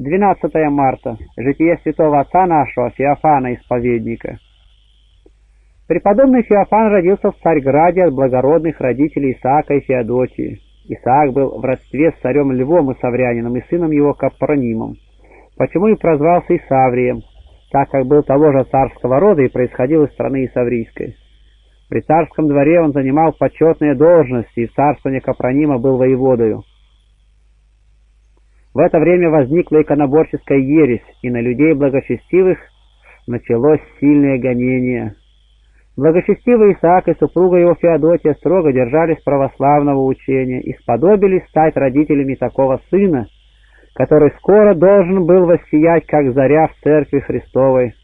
12 марта. Житие святого отца нашего, Феофана, исповедника. Преподобный Феофан родился в Царьграде от благородных родителей Исаака и Феодосии. Исаак был в родстве с царем Львом и Саврянином и сыном его Капронимом, почему и прозвался Исаврием, так как был того же царского рода и происходил из страны Исаврийской. При царском дворе он занимал почетные должности, и в царствовании Капронима был воеводою. В это время возникла иконоборческая ересь, и на людей благочестивых началось сильное гонение. Благочестивый Исаак и супруга его Феодотия строго держались православного учения и сподобились стать родителями такого сына, который скоро должен был воссиять, как заря в церкви Христовой.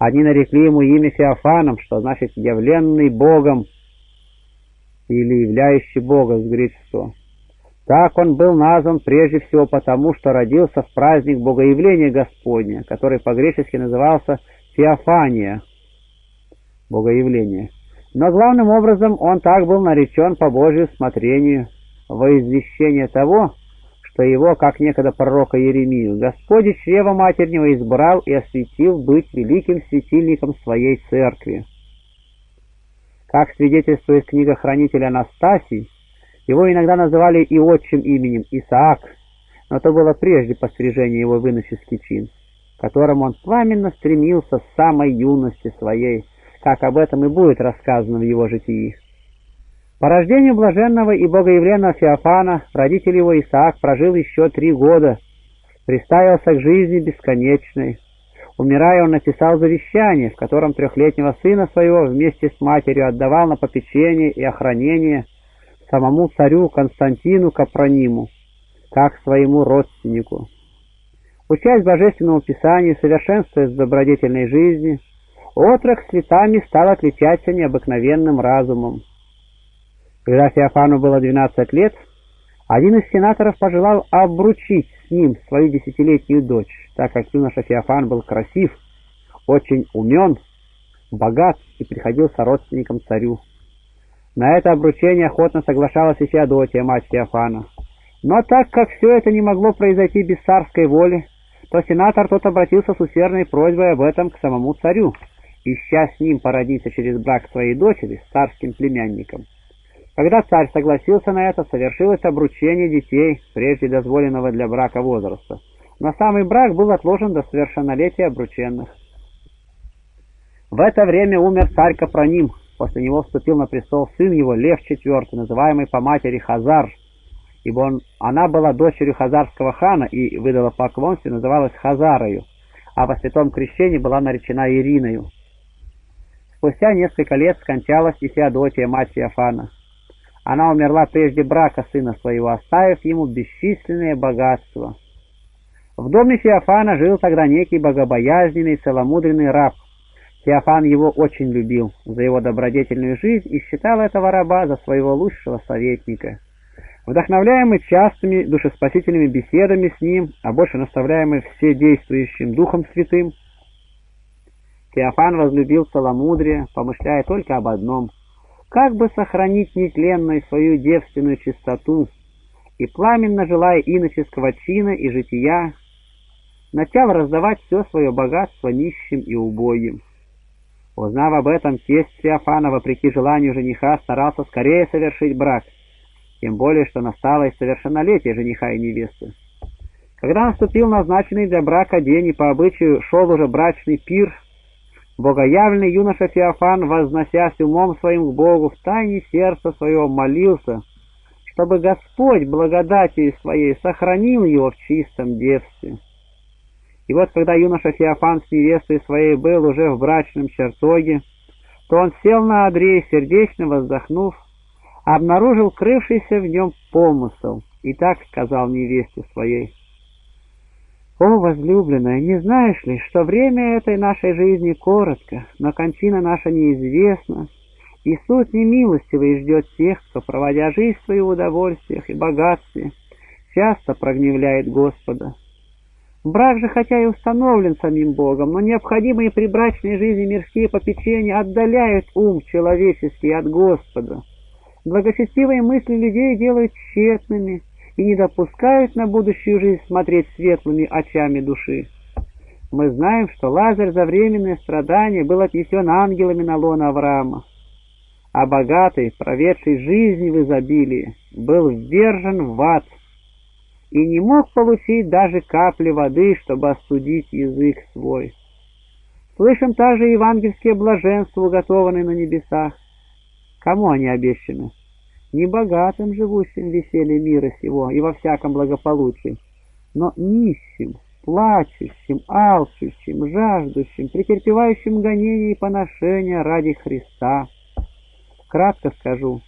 Они нарекли ему имя Феофаном, что значит «явленный Богом» или «являющий Бога» с греческого. Так он был назван прежде всего потому, что родился в праздник Богоявления Господня, который по-гречески назывался Феофания, Богоявление. Но главным образом он так был наречен по Божию смотрению во извещение того, что его, как некогда пророка Еремию, Господь из матернего избрал и осветил быть великим светильником своей церкви. Как свидетельствует книга хранителя Анастасий, его иногда называли и отчим именем Исаак, но то было прежде пострижения его в чин, к которому он пламенно стремился с самой юности своей, как об этом и будет рассказано в его житии. По рождению блаженного и богоявленного Феофана родитель его Исаак прожил еще три года, приставился к жизни бесконечной. Умирая, он написал завещание, в котором трехлетнего сына своего вместе с матерью отдавал на попечение и охранение самому царю Константину Капрониму, как своему родственнику. Учась Божественному Писанию, совершенствуясь в добродетельной жизни, отрок с летами стал отличаться необыкновенным разумом. Когда Феофану было 12 лет, один из сенаторов пожелал обручить с ним свою десятилетнюю дочь, так как юноша Феофан был красив, очень умен, богат и приходился родственником царю. На это обручение охотно соглашалась и Феодотия, мать Феофана. Но так как все это не могло произойти без царской воли, то сенатор тот обратился с усердной просьбой об этом к самому царю, ища с ним породиться через брак своей дочери с царским племянником. Когда царь согласился на это, совершилось обручение детей, прежде дозволенного для брака возраста. Но самый брак был отложен до совершеннолетия обрученных. В это время умер царь Капроним. После него вступил на престол сын его, Лев IV, называемый по матери Хазар, ибо он, она была дочерью хазарского хана и выдала поклонстве, называлась Хазарою, а во святом крещении была наречена Ириною. Спустя несколько лет скончалась и Феодотия, мать Феофана. Она умерла прежде брака сына своего, оставив ему бесчисленное богатство. В доме Феофана жил тогда некий богобоязненный, целомудренный раб. Феофан его очень любил за его добродетельную жизнь и считал этого раба за своего лучшего советника. Вдохновляемый частыми душеспасительными беседами с ним, а больше наставляемый вседействующим Духом Святым, Феофан возлюбил целомудрие, помышляя только об одном — как бы сохранить нетленной свою девственную чистоту и пламенно желая иноческого чина и жития, начал раздавать все свое богатство нищим и убогим. Узнав об этом, тесть Феофана, вопреки желанию жениха, старался скорее совершить брак, тем более, что настало и совершеннолетие жениха и невесты. Когда наступил назначенный для брака день и по обычаю шел уже брачный пир, Богоявленный юноша Феофан, возносясь умом своим к Богу, в тайне сердца своего молился, чтобы Господь благодатью своей сохранил его в чистом девстве. И вот когда юноша Феофан с невестой своей был уже в брачном чертоге, то он сел на одре и, сердечно воздохнув, обнаружил крывшийся в нем помысл, и так сказал невесте своей — о, возлюбленная, не знаешь ли, что время этой нашей жизни коротко, но кончина наша неизвестна, и суд немилостивый ждет тех, кто, проводя жизнь в своих удовольствиях и богатстве, часто прогневляет Господа. Брак же, хотя и установлен самим Богом, но необходимые при брачной жизни мирские попечения отдаляют ум человеческий от Господа. Благочестивые мысли людей делают тщетными, и не допускают на будущую жизнь смотреть светлыми очами души. Мы знаем, что Лазарь за временное страдание был отнесен ангелами на лона Авраама, а богатый, проведший жизнь в изобилии, был ввержен в ад и не мог получить даже капли воды, чтобы остудить язык свой. Слышим также евангельские блаженства, уготованные на небесах. Кому они обещаны? Не богатым, живущим веселье мира сего и во всяком благополучии, но нищим, плачущим, алчущим, жаждущим, претерпевающим гонения и поношения ради Христа. Кратко скажу.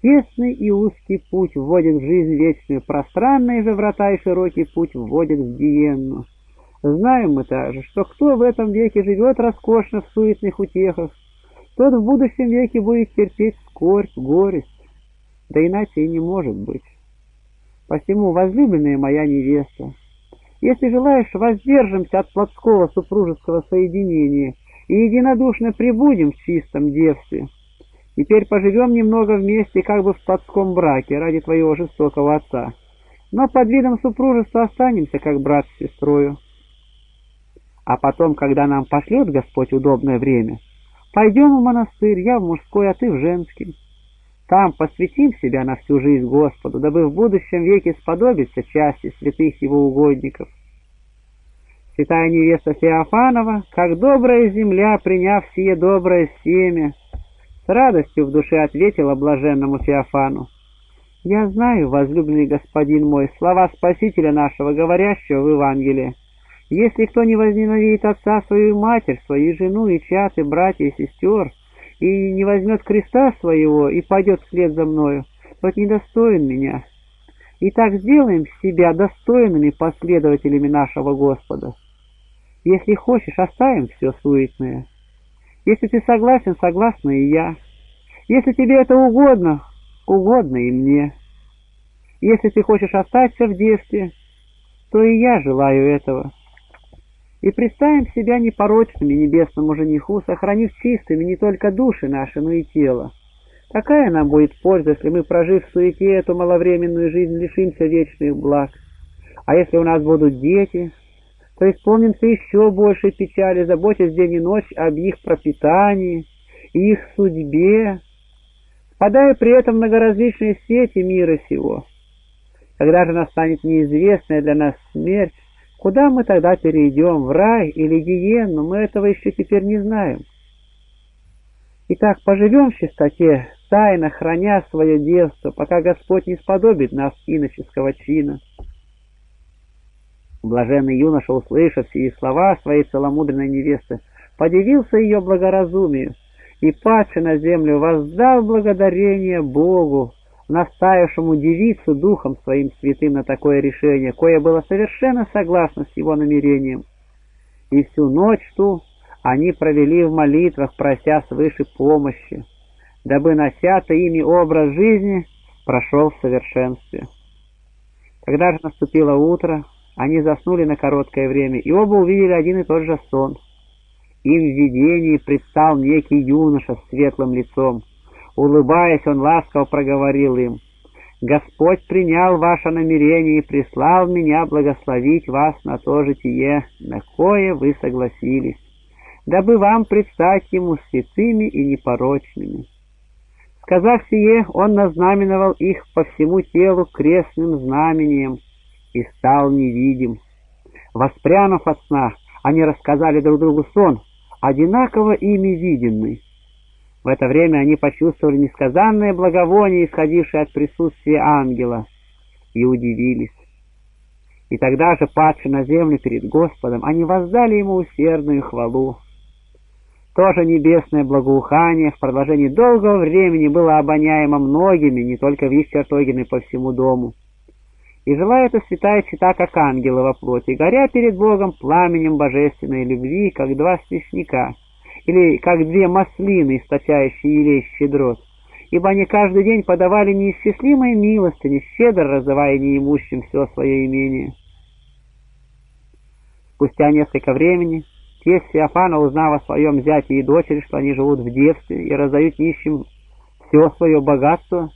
Тесный и узкий путь вводит в жизнь вечную, пространные же врата и широкий путь вводит в гиенну. Знаем мы также, что кто в этом веке живет роскошно в суетных утехах, тот в будущем веке будет терпеть скорбь, горесть. Да иначе и не может быть. Посему, возлюбленная моя невеста, если желаешь, воздержимся от плотского супружеского соединения и единодушно прибудем в чистом девстве. Теперь поживем немного вместе, как бы в плотском браке, ради твоего жестокого отца. Но под видом супружества останемся, как брат с сестрою. А потом, когда нам пошлет Господь удобное время, пойдем в монастырь, я в мужской, а ты в женский. Там посвятим себя на всю жизнь Господу, дабы в будущем веке сподобиться части святых его угодников. Святая невеста Феофанова, как добрая земля, приняв сие доброе семя, радостью в душе ответила блаженному Феофану. «Я знаю, возлюбленный господин мой, слова Спасителя нашего, говорящего в Евангелии. Если кто не возненавидит отца свою матерь, свою жену и чад, и братья, и сестер, и не возьмет креста своего и пойдет вслед за мною, тот недостоин меня. И так сделаем себя достойными последователями нашего Господа. Если хочешь, оставим все суетное. Если ты согласен, согласна и я. Если тебе это угодно, угодно и мне. Если ты хочешь остаться в детстве, то и я желаю этого и представим себя непорочными небесному жениху, сохранив чистыми не только души наши, но и тело. Какая нам будет польза, если мы, прожив в суете эту маловременную жизнь, лишимся вечных благ? А если у нас будут дети, то исполнимся еще большей печали, заботясь день и ночь об их пропитании их судьбе, впадая при этом в многоразличные сети мира сего. Когда же настанет неизвестная для нас смерть, Куда мы тогда перейдем, в рай или гиенну, мы этого еще теперь не знаем. Итак, поживем в чистоте, тайно храня свое детство, пока Господь не сподобит нас иноческого чина. Блаженный юноша, услышав сии слова своей целомудренной невесты, подивился ее благоразумию и, падши на землю, воздал благодарение Богу, наставившему девицу духом своим святым на такое решение, кое было совершенно согласно с его намерением. И всю ночь ту они провели в молитвах, прося свыше помощи, дабы нося-то ими образ жизни прошел в совершенстве. Когда же наступило утро, они заснули на короткое время, и оба увидели один и тот же сон. Им в видении предстал некий юноша с светлым лицом, Улыбаясь, он ласково проговорил им, «Господь принял ваше намерение и прислал меня благословить вас на то житие, на кое вы согласились, дабы вам предстать ему святыми и непорочными». Сказав сие, он назнаменовал их по всему телу крестным знамением и стал невидим. Воспрянув от сна, они рассказали друг другу сон, одинаково ими виденный. В это время они почувствовали несказанное благовоние, исходившее от присутствия ангела, и удивились. И тогда же, падши на землю перед Господом, они воздали ему усердную хвалу. Тоже небесное благоухание в продолжении долгого времени было обоняемо многими, не только в их чертогины по всему дому. И жила эта святая чита, как ангелы во плоти, горя перед Богом пламенем божественной любви, как два свечника — или как две маслины, источающие елей щедрот, ибо они каждый день подавали неисчислимые милостыни, щедро раздавая неимущим все свое имение. Спустя несколько времени тесть Феофана, узнав о своем зяте и дочери, что они живут в девстве и раздают нищим все свое богатство,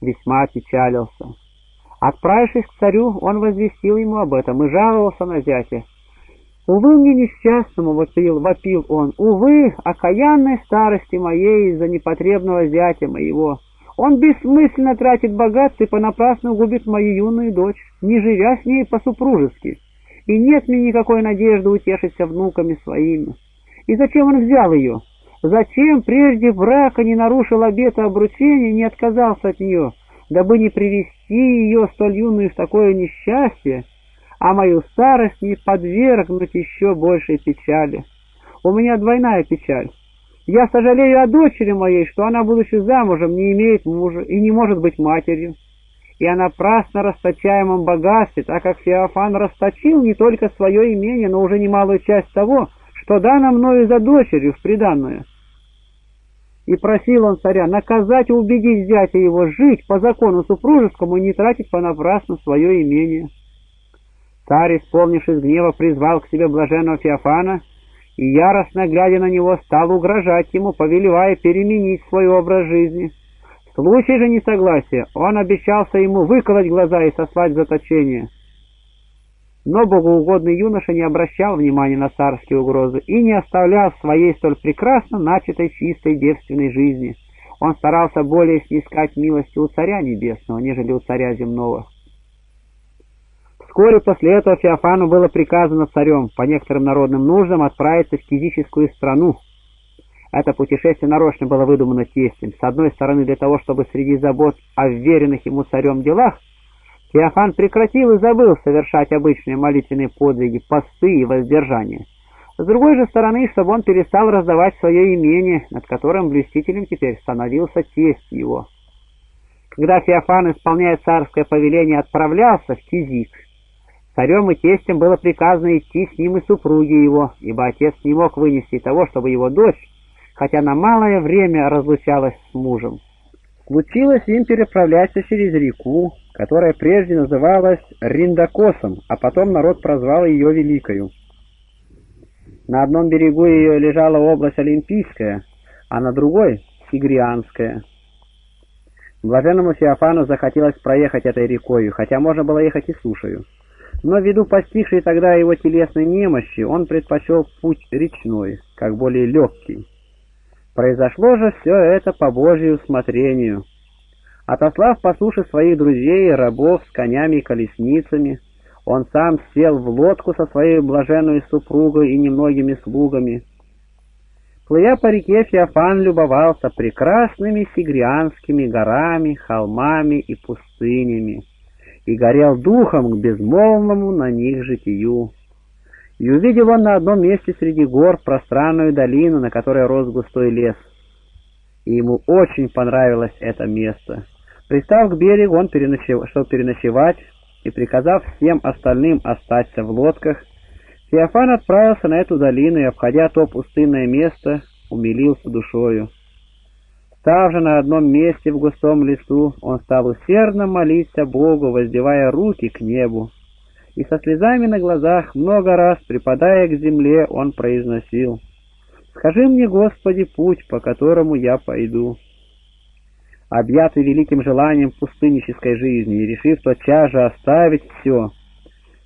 весьма опечалился. Отправившись к царю, он возвестил ему об этом и жаловался на зятя. «Увы мне несчастному!» — вопил, вопил он. «Увы, окаянной старости моей из-за непотребного зятя моего! Он бессмысленно тратит богатство и понапрасну губит мою юную дочь, не живя с ней по-супружески, и нет мне никакой надежды утешиться внуками своими. И зачем он взял ее? Зачем прежде брака не нарушил обета обручения, не отказался от нее?» Дабы не привести ее столь юную в такое несчастье, а мою старость не подвергнуть еще большей печали. У меня двойная печаль. Я сожалею о дочери моей, что она, будучи замужем, не имеет мужа и не может быть матерью. И о напрасно расточаемом богатстве, так как Феофан расточил не только свое имение, но уже немалую часть того, что дано мною за дочерью в приданную. И просил он царя наказать и убедить зятя его жить по закону супружескому и не тратить понапрасну свое имение. Царь, исполнившись гнева, призвал к себе блаженного Феофана и, яростно глядя на него, стал угрожать ему, повелевая переменить свой образ жизни. В случае же несогласия он обещался ему выколоть глаза и сослать в заточение. Но богоугодный юноша не обращал внимания на царские угрозы и не оставлял своей столь прекрасно начатой чистой девственной жизни. Он старался более снискать милости у царя небесного, нежели у царя земного. Вскоре после этого Феофану было приказано царем по некоторым народным нуждам отправиться в физическую страну. Это путешествие нарочно было выдумано тестем. С одной стороны, для того, чтобы среди забот о вверенных ему царем делах Феофан прекратил и забыл совершать обычные молитвенные подвиги, посты и воздержания. С другой же стороны, чтобы он перестал раздавать свое имение, над которым блюстителем теперь становился тесть его. Когда Феофан, исполняя царское повеление, отправлялся в Тизик, царем и тестем было приказано идти с ним и супруги его, ибо отец не мог вынести того, чтобы его дочь, хотя на малое время разлучалась с мужем. Случилось им переправляться через реку, которая прежде называлась Риндакосом, а потом народ прозвал ее Великою. На одном берегу ее лежала область Олимпийская, а на другой — Сигрианская. Блаженному Феофану захотелось проехать этой рекою, хотя можно было ехать и сушею. Но ввиду постигшей тогда его телесной немощи, он предпочел путь речной, как более легкий. Произошло же все это по Божьему усмотрению. Отослав по суше своих друзей рабов с конями и колесницами, он сам сел в лодку со своей блаженной супругой и немногими слугами. Плывя по реке, Феофан любовался прекрасными сигрианскими горами, холмами и пустынями и горел духом к безмолвному на них житию. И увидел он на одном месте среди гор пространную долину, на которой рос густой лес. И ему очень понравилось это место. Пристав к берегу, он, переночев... чтобы переночевать, и приказав всем остальным остаться в лодках, Феофан отправился на эту долину и, обходя то пустынное место, умилился душою. Став же на одном месте в густом лесу, он стал усердно молиться Богу, воздевая руки к небу и со слезами на глазах, много раз припадая к земле, он произносил «Скажи мне, Господи, путь, по которому я пойду». Объятый великим желанием пустыннической жизни и решив тотчас же оставить все,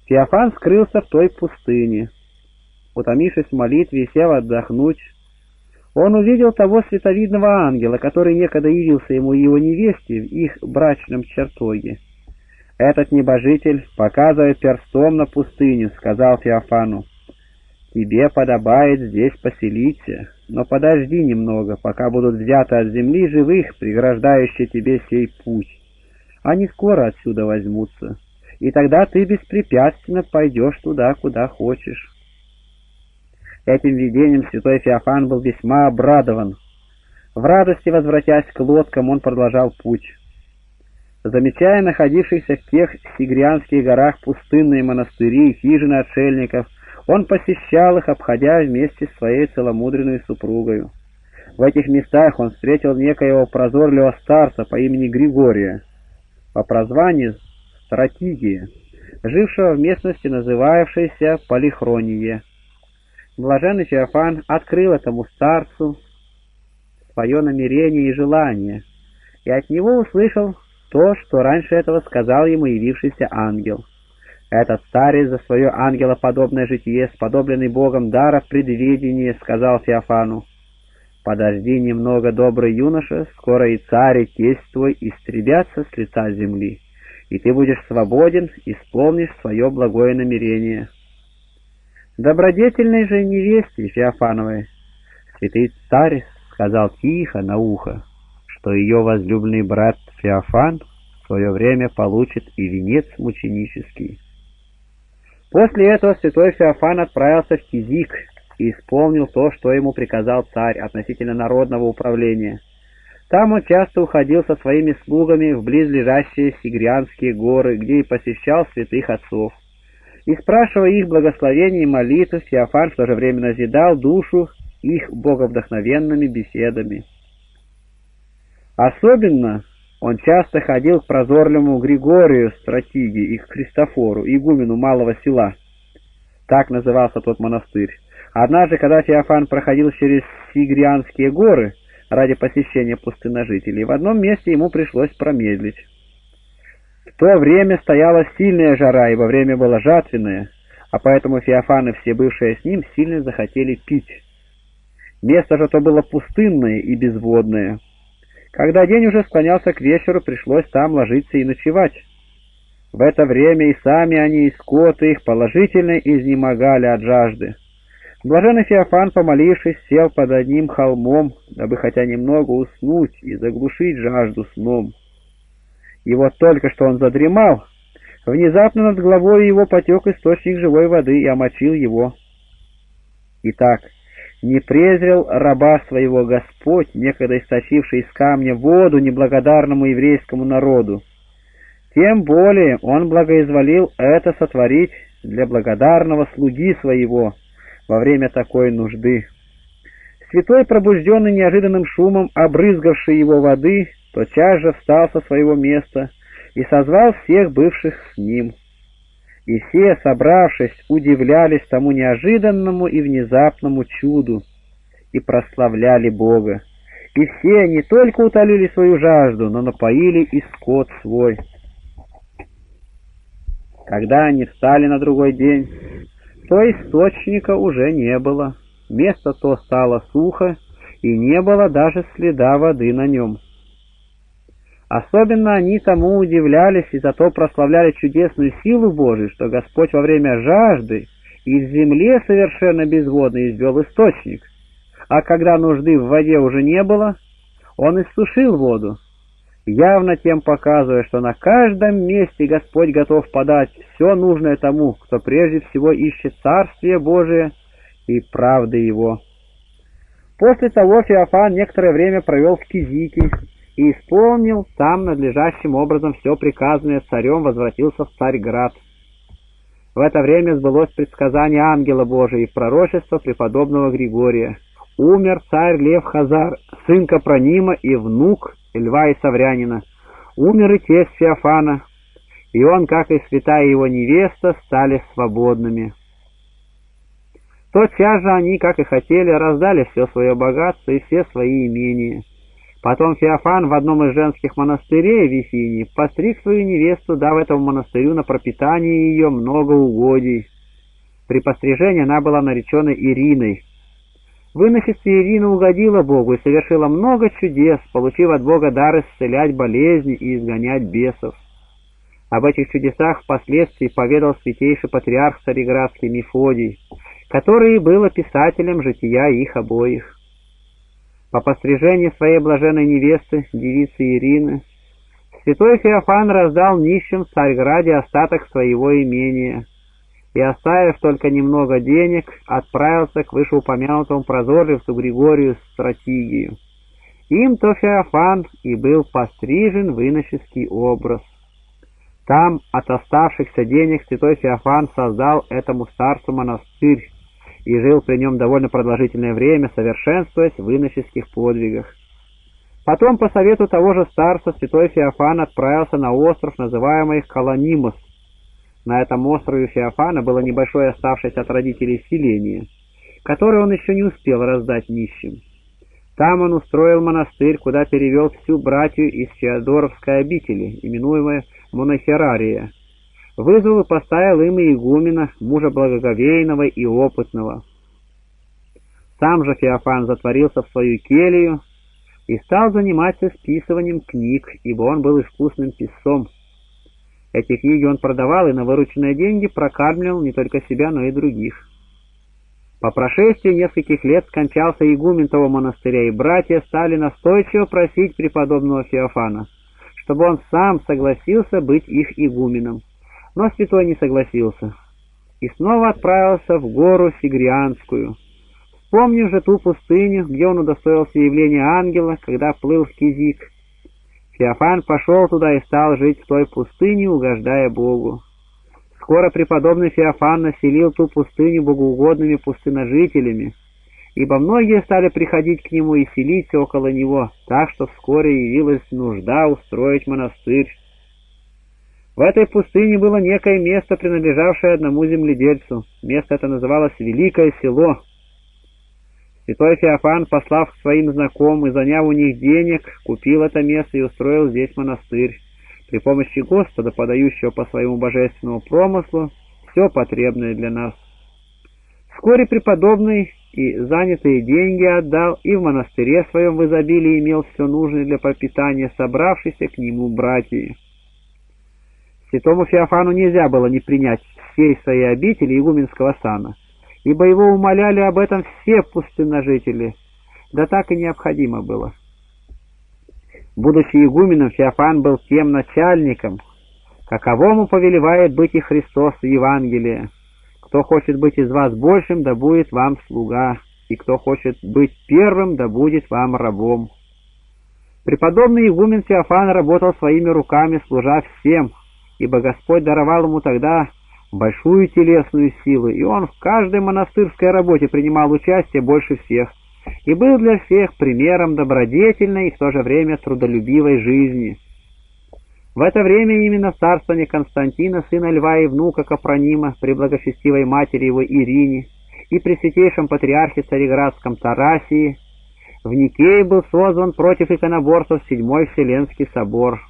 Феофан скрылся в той пустыне. Утомившись в молитве и сел отдохнуть, он увидел того световидного ангела, который некогда явился ему и его невесте в их брачном чертоге. «Этот небожитель показывает перстом на пустыню», — сказал Феофану. «Тебе подобает здесь поселиться, но подожди немного, пока будут взяты от земли живых, преграждающие тебе сей путь. Они скоро отсюда возьмутся, и тогда ты беспрепятственно пойдешь туда, куда хочешь». Этим видением святой Феофан был весьма обрадован. В радости, возвратясь к лодкам, он продолжал путь. Замечая находившихся в тех сигрианских горах пустынные монастыри и хижины отшельников, он посещал их, обходя вместе с своей целомудренной супругой. В этих местах он встретил некоего прозорливого старца по имени Григория, по прозванию Стратигия, жившего в местности, называвшейся Полихрония. Блаженный Феофан открыл этому старцу свое намерение и желание, и от него услышал то, что раньше этого сказал ему явившийся ангел. Этот старец за свое ангелоподобное житие, сподобленный Богом дара в предвидении, сказал Феофану, «Подожди немного, добрый юноша, скоро и царь, и тесть твой истребятся с лица земли, и ты будешь свободен, исполнишь свое благое намерение». Добродетельной же невесте Феофановой святый царь сказал тихо на ухо, что ее возлюбленный брат Феофан в свое время получит и венец мученический. После этого святой Феофан отправился в Кизик и исполнил то, что ему приказал царь относительно народного управления. Там он часто уходил со своими слугами в близлежащие Сигрианские горы, где и посещал святых отцов. И спрашивая их благословений и молитв, Феофан в то же время назидал душу их боговдохновенными беседами. Особенно он часто ходил к прозорливому Григорию Стратиге и к Христофору, игумену малого села. Так назывался тот монастырь. Однажды, когда Феофан проходил через Сигрианские горы ради посещения пустынножителей, в одном месте ему пришлось промедлить. В то время стояла сильная жара, и во время было жатвенное, а поэтому Феофан и все бывшие с ним сильно захотели пить. Место же то было пустынное и безводное. Когда день уже склонялся к вечеру, пришлось там ложиться и ночевать. В это время и сами они, и скоты их положительно изнемогали от жажды. Блаженный Феофан, помолившись, сел под одним холмом, дабы хотя немного уснуть и заглушить жажду сном. И вот только что он задремал, внезапно над головой его потек источник живой воды и омочил его. Итак, не презрел раба своего Господь, некогда источивший из камня воду неблагодарному еврейскому народу. Тем более он благоизволил это сотворить для благодарного слуги своего во время такой нужды. Святой, пробужденный неожиданным шумом, обрызгавший его воды, тотчас же встал со своего места и созвал всех бывших с ним и все, собравшись, удивлялись тому неожиданному и внезапному чуду и прославляли Бога. И все не только утолили свою жажду, но напоили и скот свой. Когда они встали на другой день, то источника уже не было. Место то стало сухо, и не было даже следа воды на нем. Особенно они тому удивлялись и зато прославляли чудесную силу Божию, что Господь во время жажды из земли совершенно безводно извел источник, а когда нужды в воде уже не было, он иссушил воду, явно тем показывая, что на каждом месте Господь готов подать все нужное тому, кто прежде всего ищет Царствие Божие и правды Его. После того Феофан некоторое время провел в Кизике, и исполнил там надлежащим образом все приказанное царем, возвратился в Царьград. В это время сбылось предсказание ангела Божия и пророчество преподобного Григория. Умер царь Лев Хазар, сын Капронима и внук Льва и Саврянина. Умер и тесть Феофана, и он, как и святая его невеста, стали свободными. Тотчас же они, как и хотели, раздали все свое богатство и все свои имения. Потом Феофан в одном из женских монастырей в Вифинии постриг свою невесту, дав этому монастырю на пропитание ее много угодий. При пострижении она была наречена Ириной. Выносица Ирина угодила Богу и совершила много чудес, получив от Бога дар исцелять болезни и изгонять бесов. Об этих чудесах впоследствии поведал святейший патриарх Цареградский Мефодий, который был писателем жития их обоих. По пострижении своей блаженной невесты, девицы Ирины, святой Феофан раздал нищим в Царьграде остаток своего имения и, оставив только немного денег, отправился к вышеупомянутому прозорливцу Григорию Стратигию. Им-то Феофан и был пострижен в иноческий образ. Там от оставшихся денег святой Феофан создал этому старцу монастырь, и жил при нем довольно продолжительное время, совершенствуясь в иноческих подвигах. Потом, по совету того же старца, святой Феофан отправился на остров, называемый Колонимус. На этом острове Феофана было небольшое оставшееся от родителей селение, которое он еще не успел раздать нищим. Там он устроил монастырь, куда перевел всю братью из Феодоровской обители, именуемой Монахерария. Вызвал и поставил им и игумена, мужа благоговейного и опытного. Сам же Феофан затворился в свою келью и стал заниматься списыванием книг, ибо он был искусным писцом. Эти книги он продавал и на вырученные деньги прокармливал не только себя, но и других. По прошествии нескольких лет скончался игумен того монастыря, и братья стали настойчиво просить преподобного Феофана, чтобы он сам согласился быть их игуменом. Но святой не согласился и снова отправился в гору Сигрианскую. Вспомнив же ту пустыню, где он удостоился явления ангела, когда плыл в Кизик, Феофан пошел туда и стал жить в той пустыне, угождая Богу. Скоро преподобный Феофан населил ту пустыню богоугодными пустыножителями, ибо многие стали приходить к нему и селиться около него, так что вскоре явилась нужда устроить монастырь. В этой пустыне было некое место, принадлежавшее одному земледельцу. Место это называлось Великое Село — Святой Феофан, послав к своим знакомым и заняв у них денег, купил это место и устроил здесь монастырь. При помощи Господа, подающего по своему божественному промыслу все потребное для нас. Вскоре преподобный и занятые деньги отдал, и в монастыре своем в изобилии имел все нужное для пропитания собравшихся к нему братьев. Святому Феофану нельзя было не принять всей своей обители игуменского сана — ибо его умоляли об этом все пустынножители, да так и необходимо было. Будучи игуменом, Феофан был тем начальником, каковому повелевает быть и Христос в Евангелии. Кто хочет быть из вас большим, да будет вам слуга, и кто хочет быть первым, да будет вам рабом. Преподобный игумен Феофан работал своими руками, служа всем, ибо Господь даровал ему тогда большую телесную силу, и он в каждой монастырской работе принимал участие больше всех и был для всех примером добродетельной и в то же время трудолюбивой жизни. В это время именно в царствование Константина, сына Льва и внука Капронима, при благочестивой матери его Ирине и при святейшем патриархе Цареградском Тарасии, в Никее был созван против иконоборцев Седьмой Вселенский собор –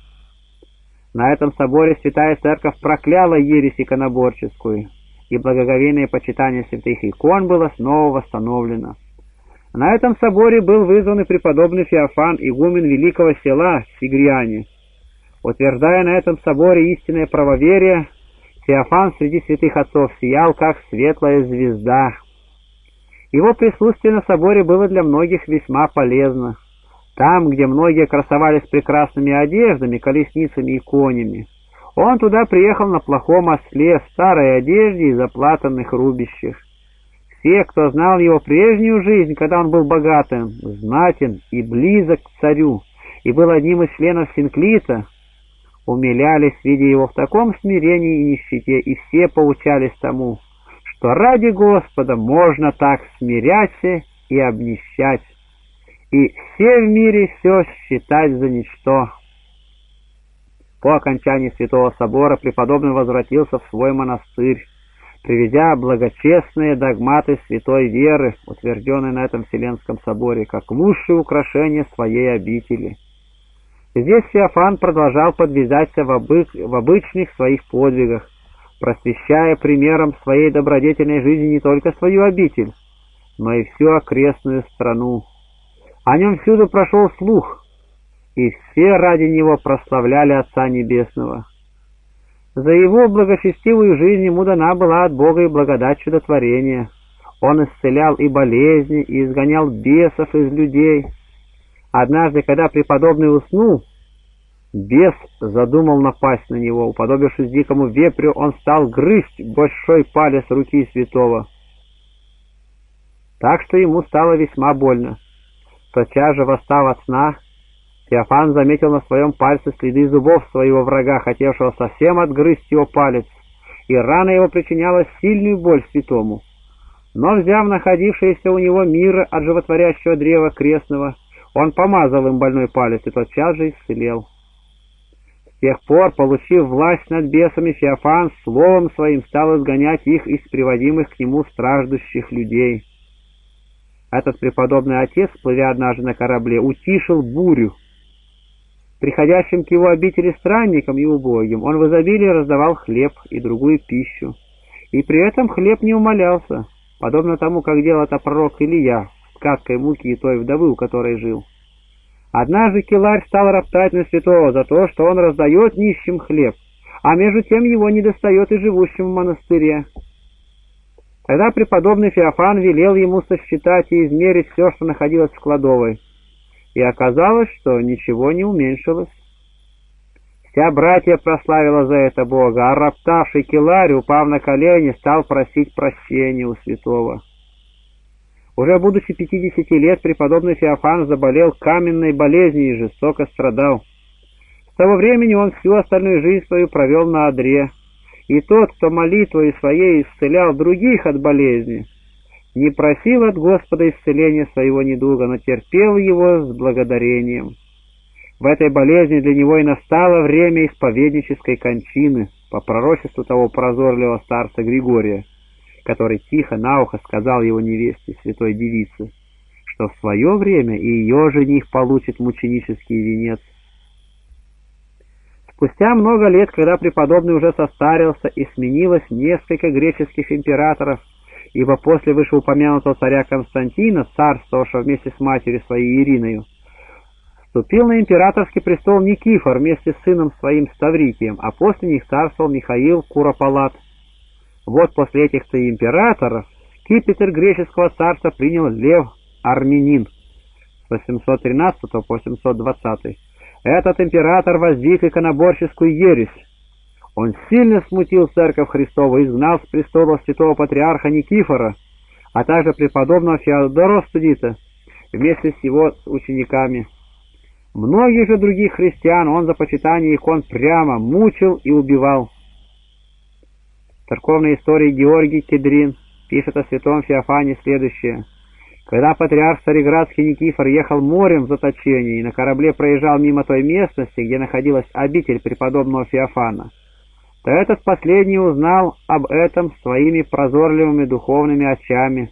на этом соборе Святая Церковь прокляла ересь иконоборческую, и благоговейное почитание святых икон было снова восстановлено. На этом соборе был вызван и преподобный Феофан, игумен великого села Сигриане. Утверждая на этом соборе истинное правоверие, Феофан среди святых отцов сиял, как светлая звезда. Его присутствие на соборе было для многих весьма полезно. Там, где многие красовались прекрасными одеждами, колесницами и конями, он туда приехал на плохом осле, старой одежде и заплатанных рубищах. Все, кто знал его прежнюю жизнь, когда он был богатым, знатен и близок к царю, и был одним из членов Синклита, умилялись, видя его в таком смирении и нищете, и все поучались тому, что ради Господа можно так смиряться и обнищать и все в мире все считать за ничто. По окончании Святого Собора преподобный возвратился в свой монастырь, приведя благочестные догматы святой веры, утвержденные на этом Вселенском Соборе, как лучшее украшение своей обители. Здесь Феофан продолжал подвязаться в, обы... в обычных своих подвигах, просвещая примером своей добродетельной жизни не только свою обитель, но и всю окрестную страну. О нем всюду прошел слух, и все ради него прославляли Отца Небесного. За его благочестивую жизнь ему дана была от Бога и благодать чудотворения. Он исцелял и болезни, и изгонял бесов из людей. Однажды, когда преподобный уснул, бес задумал напасть на него. Уподобившись дикому вепрю, он стал грызть большой палец руки святого. Так что ему стало весьма больно. Тотчас же восстав от сна, Феофан заметил на своем пальце следы зубов своего врага, хотевшего совсем отгрызть его палец, и рана его причиняла сильную боль святому. Но, взяв находившееся у него мира от животворящего древа крестного, он помазал им больной палец и тотчас же исцелел. С тех пор, получив власть над бесами, Феофан словом своим стал изгонять их из приводимых к нему страждущих людей. Этот преподобный отец, плывя однажды на корабле, утишил бурю. Приходящим к его обители странникам и убогим он в изобилии раздавал хлеб и другую пищу. И при этом хлеб не умолялся, подобно тому, как делал это пророк Илья с каткой муки и той вдовы, у которой жил. Однажды Киларь стал роптать на святого за то, что он раздает нищим хлеб, а между тем его не достает и живущим в монастыре. Тогда преподобный Феофан велел ему сосчитать и измерить все, что находилось в кладовой, и оказалось, что ничего не уменьшилось. Вся братья прославила за это Бога, а роптавший Киларь, упав на колени, стал просить прощения у святого. Уже будучи пятидесяти лет, преподобный Феофан заболел каменной болезнью и жестоко страдал. С того времени он всю остальную жизнь свою провел на одре, и тот, кто молитвой своей исцелял других от болезни, не просил от Господа исцеления своего недуга, но терпел его с благодарением. В этой болезни для него и настало время исповеднической кончины, по пророчеству того прозорливого старца Григория, который тихо на ухо сказал его невесте, святой девице, что в свое время и ее жених получит мученический венец. Спустя много лет, когда преподобный уже состарился и сменилось несколько греческих императоров, ибо после вышеупомянутого царя Константина, царствовавшего вместе с матерью своей Ириною, вступил на императорский престол Никифор вместе с сыном своим Ставрикием, а после них царствовал Михаил Куропалат. Вот после этих-то императоров скипетр греческого царства принял Лев Армянин с 813 по 820. Этот император воздвиг иконоборческую ересь, он сильно смутил церковь Христову и изгнал с престола святого патриарха Никифора, а также преподобного Феодора Студита вместе с его учениками. Многих же других христиан он за почитание икон прямо мучил и убивал. В церковной истории Георгий Кедрин пишет о святом Феофане следующее. Когда патриарх Цареградский Никифор ехал морем в заточении и на корабле проезжал мимо той местности, где находилась обитель преподобного Феофана, то этот последний узнал об этом своими прозорливыми духовными очами.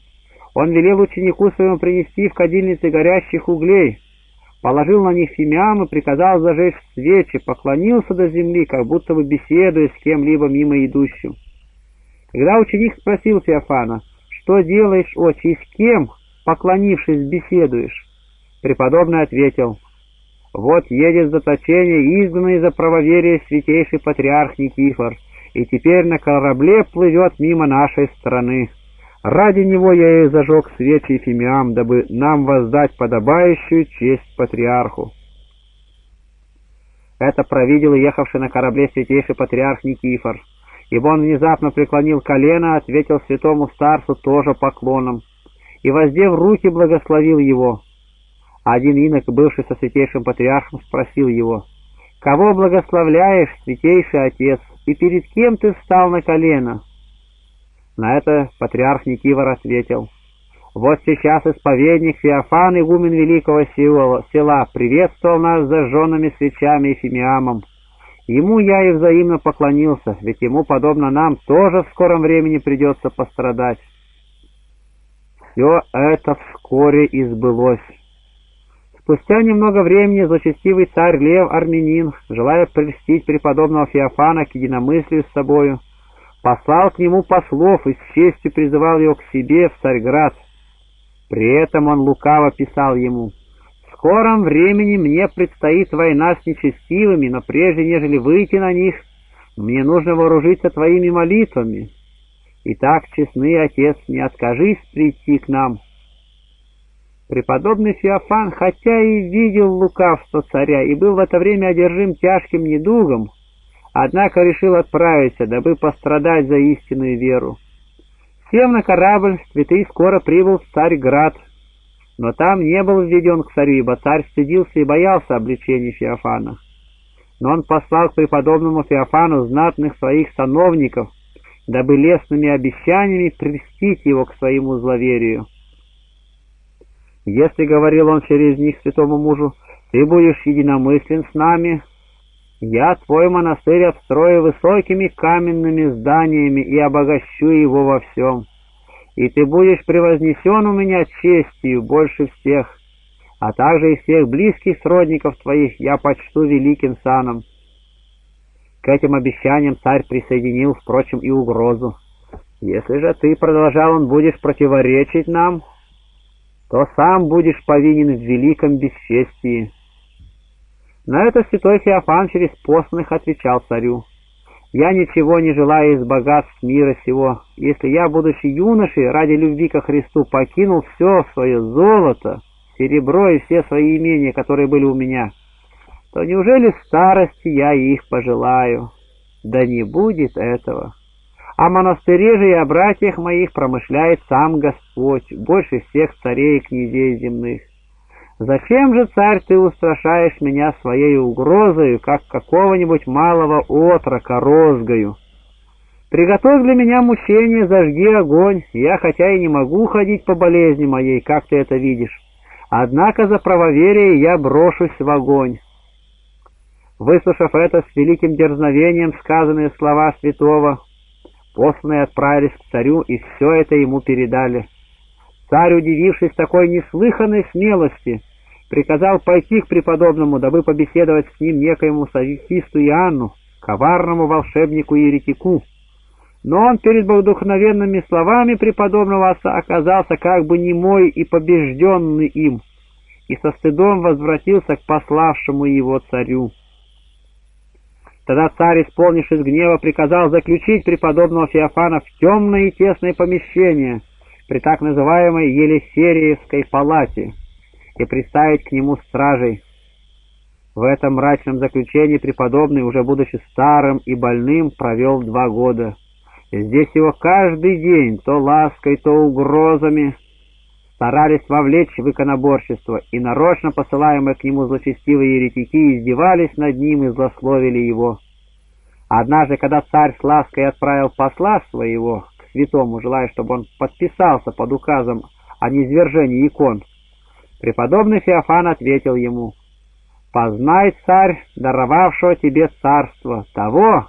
Он велел ученику своему принести в кадильнице горящих углей, положил на них фимиам и приказал зажечь свечи, поклонился до земли, как будто бы беседуя с кем-либо мимо идущим. Когда ученик спросил Феофана, «Что делаешь, отче, и с кем, поклонившись, беседуешь?» Преподобный ответил, вот едет заточение, изгнанный за правоверие святейший патриарх Никифор, и теперь на корабле плывет мимо нашей страны. Ради него я и зажег свечи Ефимиам, дабы нам воздать подобающую честь патриарху. Это провидел ехавший на корабле святейший патриарх Никифор, ибо он внезапно преклонил колено, ответил святому старцу тоже поклоном, и, воздев руки, благословил его. Один инок, бывший со святейшим патриархом, спросил его, «Кого благословляешь, святейший отец, и перед кем ты встал на колено?» На это патриарх Никивор ответил, «Вот сейчас исповедник Феофан, игумен великого села, приветствовал нас зажженными свечами и фимиамом. Ему я и взаимно поклонился, ведь ему, подобно нам, тоже в скором времени придется пострадать». Все это вскоре избылось. Спустя немного времени злочестивый царь Лев Армянин, желая прельстить преподобного Феофана к единомыслию с собою, послал к нему послов и с честью призывал его к себе в Царьград. При этом он лукаво писал ему, «В скором времени мне предстоит война с нечестивыми, но прежде, нежели выйти на них, мне нужно вооружиться твоими молитвами. Итак, честный отец, не откажись прийти к нам». Преподобный Феофан, хотя и видел лукавство царя и был в это время одержим тяжким недугом, однако решил отправиться, дабы пострадать за истинную веру. Сев на корабль, святый скоро прибыл в Царьград, но там не был введен к царю, ибо царь стыдился и боялся обличения Феофана. Но он послал к преподобному Феофану знатных своих сановников, дабы лестными обещаниями прельстить его к своему зловерию. Если, — говорил он через них святому мужу, — ты будешь единомыслен с нами, я твой монастырь обстрою высокими каменными зданиями и обогащу его во всем. и ты будешь превознесен у меня честью больше всех, а также и всех близких сродников твоих я почту великим саном». К этим обещаниям царь присоединил, впрочем, и угрозу. «Если же ты, — продолжал он, — будешь противоречить нам, то сам будешь повинен в великом бесчестии». На это святой Феофан через постных отвечал царю, «Я ничего не желаю из богатств мира сего. Если я, будучи юношей, ради любви ко Христу покинул все свое золото, серебро и все свои имения, которые были у меня, то неужели старости я их пожелаю? Да не будет этого. О монастыре же и о братьях моих промышляет сам Господь, больше всех царей и князей земных. Зачем же, царь, ты устрашаешь меня своей угрозою, как какого-нибудь малого отрока розгою? Приготовь для меня мучение, зажги огонь, я хотя и не могу ходить по болезни моей, как ты это видишь, однако за правоверие я брошусь в огонь». Выслушав это с великим дерзновением сказанные слова святого, посланные отправились к царю и все это ему передали. Царь, удивившись такой неслыханной смелости, приказал пойти к преподобному, дабы побеседовать с ним некоему софисту Иоанну, коварному волшебнику и еретику. Но он перед вдохновенными словами преподобного оказался как бы немой и побежденный им, и со стыдом возвратился к пославшему его царю. Тогда царь, исполнившись гнева, приказал заключить преподобного Феофана в темное и тесное помещение при так называемой Елисериевской палате и приставить к нему стражей. В этом мрачном заключении преподобный, уже будучи старым и больным, провел два года. Здесь его каждый день то лаской, то угрозами старались вовлечь в иконоборчество, и нарочно посылаемые к нему злочестивые еретики издевались над ним и злословили его. Однажды, когда царь с лаской отправил посла своего к святому, желая, чтобы он подписался под указом о низвержении икон, Преподобный Феофан ответил ему, «Познай, царь, даровавшего тебе царство, того,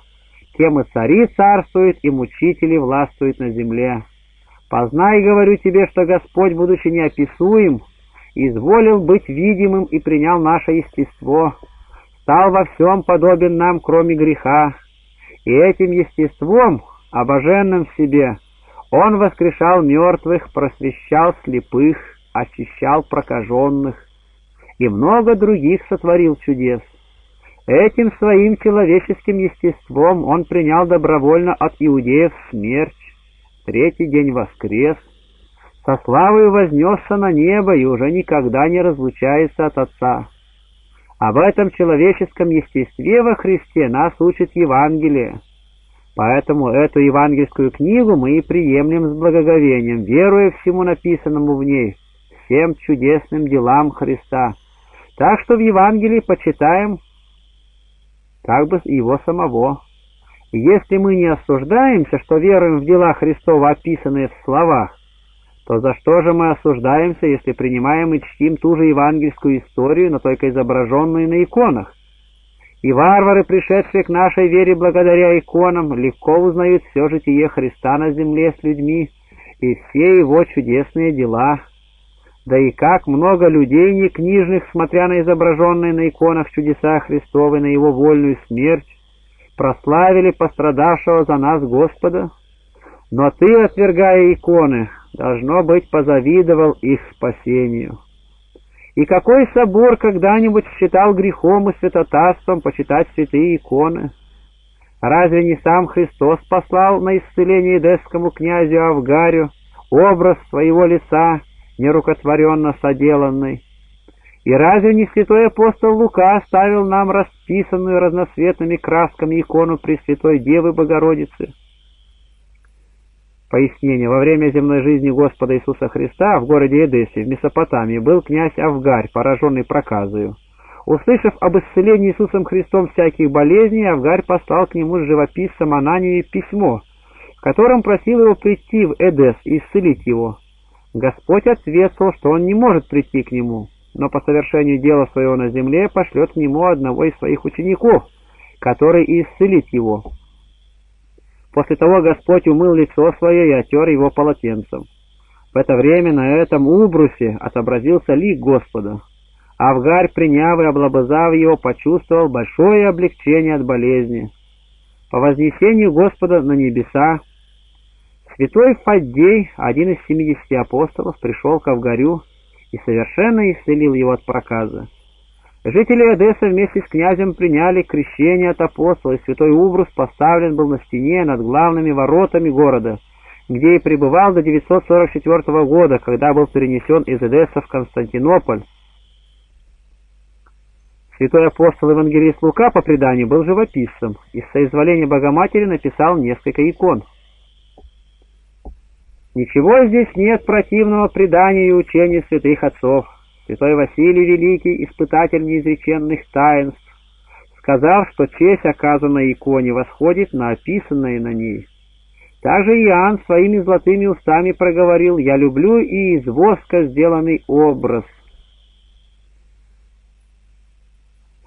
кем и цари царствуют, и мучители властвуют на земле. Познай, говорю тебе, что Господь, будучи неописуем, изволил быть видимым и принял наше естество, стал во всем подобен нам, кроме греха, и этим естеством, обоженным в себе, он воскрешал мертвых, просвещал слепых, очищал прокаженных и много других сотворил чудес. Этим своим человеческим естеством он принял добровольно от иудеев смерть, третий день воскрес, со славой вознесся на небо и уже никогда не разлучается от Отца. Об этом человеческом естестве во Христе нас учит Евангелие. Поэтому эту евангельскую книгу мы и приемлем с благоговением, веруя всему написанному в ней, всем чудесным делам Христа. Так что в Евангелии почитаем как бы его самого. Если мы не осуждаемся, что веруем в дела Христова, описанные в словах, то за что же мы осуждаемся, если принимаем и чтим ту же евангельскую историю, но только изображенную на иконах? И варвары, пришедшие к нашей вере благодаря иконам, легко узнают все житие Христа на земле с людьми и все его чудесные дела. Да и как много людей некнижных, смотря на изображенные на иконах чудеса Христовы, на его вольную смерть, прославили пострадавшего за нас Господа. Но ты, отвергая иконы, должно быть, позавидовал их спасению. И какой собор когда-нибудь считал грехом и святотатством почитать святые иконы? Разве не сам Христос послал на исцеление идесскому князю Авгарю образ своего лица, нерукотворенно соделанный. И разве не святой апостол Лука оставил нам расписанную разноцветными красками икону Пресвятой Девы Богородицы? Пояснение. Во время земной жизни Господа Иисуса Христа в городе Эдессе в Месопотамии был князь Авгарь, пораженный проказою. Услышав об исцелении Иисусом Христом всяких болезней, Авгарь послал к нему с живописцем Анании письмо, в котором просил его прийти в Эдес и исцелить его. Господь ответствовал, что он не может прийти к нему, но по совершению дела своего на земле пошлет к нему одного из своих учеников, который и исцелит его. После того Господь умыл лицо свое и отер его полотенцем. В это время на этом убрусе отобразился лик Господа. Авгарь, приняв и облобызав его, почувствовал большое облегчение от болезни. По вознесению Господа на небеса святой Фаддей, один из семидесяти апостолов, пришел к Авгарю и совершенно исцелил его от проказа. Жители Одессы вместе с князем приняли крещение от апостола, и святой Убрус поставлен был на стене над главными воротами города, где и пребывал до 944 года, когда был перенесен из Эдесса в Константинополь. Святой апостол Евангелист Лука по преданию был живописцем, из соизволения Богоматери написал несколько икон. Ничего здесь нет противного преданию и учению святых отцов. Святой Василий Великий, испытатель неизреченных таинств, сказал, что честь, оказанная иконе, восходит на описанное на ней. Также Иоанн своими золотыми устами проговорил «Я люблю и из воска сделанный образ».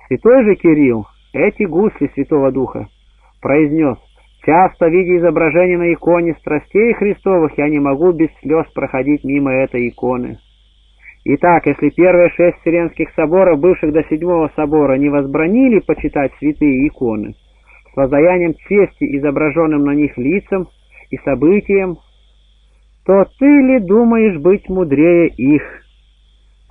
Святой же Кирилл, эти гусли Святого Духа, произнес «Часто, видя изображение на иконе страстей Христовых, я не могу без слез проходить мимо этой иконы». Итак, если первые шесть Вселенских соборов, бывших до седьмого собора, не возбранили почитать святые иконы, с воздаянием чести изображенным на них лицам и событиям, то ты ли думаешь быть мудрее их?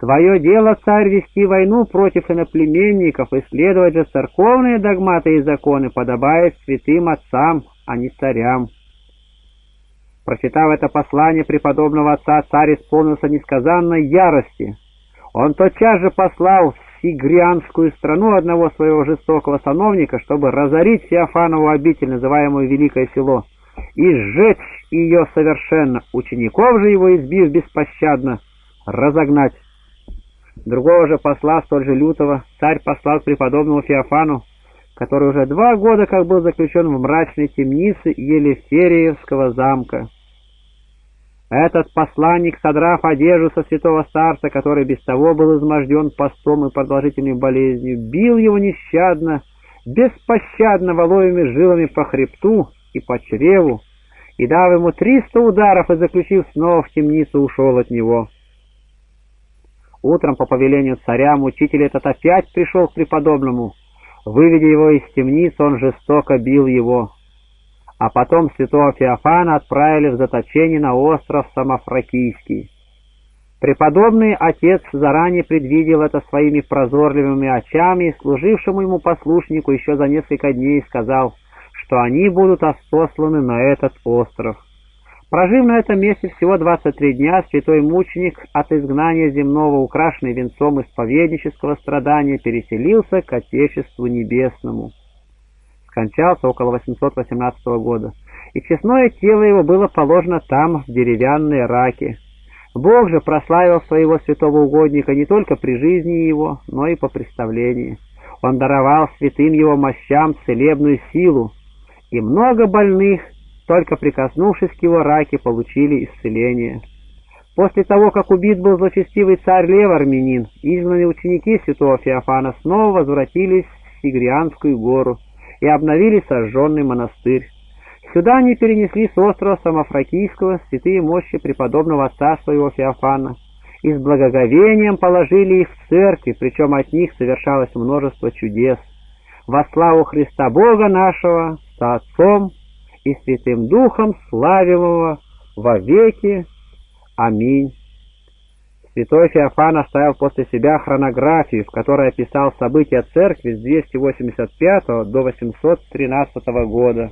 Твое дело, царь, вести войну против иноплеменников, исследовать же церковные догматы и законы подобает святым отцам, а не царям. Прочитав это послание преподобного отца, царь исполнился несказанной ярости. Он тотчас же послал в Сигрианскую страну одного своего жестокого сановника, чтобы разорить Феофанову обитель, называемую Великое Село, и сжечь ее совершенно, учеников же его избив беспощадно, разогнать. Другого же посла, столь же лютого, царь послал преподобному Феофану, который уже два года как был заключен в мрачной темнице Елефериевского замка. Этот посланник, содрав одежду со святого старца, который без того был изможден постом и продолжительной болезнью, бил его нещадно, беспощадно воловыми жилами по хребту и по чреву, и, дав ему триста ударов и заключив снова в темницу, ушел от него. Утром по повелению царя мучитель этот опять пришел к преподобному, Выведя его из темницы, он жестоко бил его. А потом святого Феофана отправили в заточение на остров Самофракийский. Преподобный отец заранее предвидел это своими прозорливыми очами и служившему ему послушнику еще за несколько дней сказал, что они будут отосланы на этот остров. Прожив на этом месте всего 23 дня, святой мученик от изгнания земного, украшенный венцом исповеднического страдания, переселился к Отечеству Небесному. Скончался около 818 года, и честное тело его было положено там, в деревянной раке. Бог же прославил своего святого угодника не только при жизни его, но и по представлении. Он даровал святым его мощам целебную силу, и много больных только прикоснувшись к его раке, получили исцеление. После того, как убит был злочестивый царь Лев Армянин, изгнанные ученики святого Феофана снова возвратились в Сигрианскую гору и обновили сожженный монастырь. Сюда они перенесли с острова Самофракийского святые мощи преподобного отца своего Феофана и с благоговением положили их в церкви, причем от них совершалось множество чудес. Во славу Христа Бога нашего, со Отцом и Святым Духом славимого во веки. Аминь. Святой Феофан оставил после себя хронографию, в которой описал события церкви с 285 до 813 года.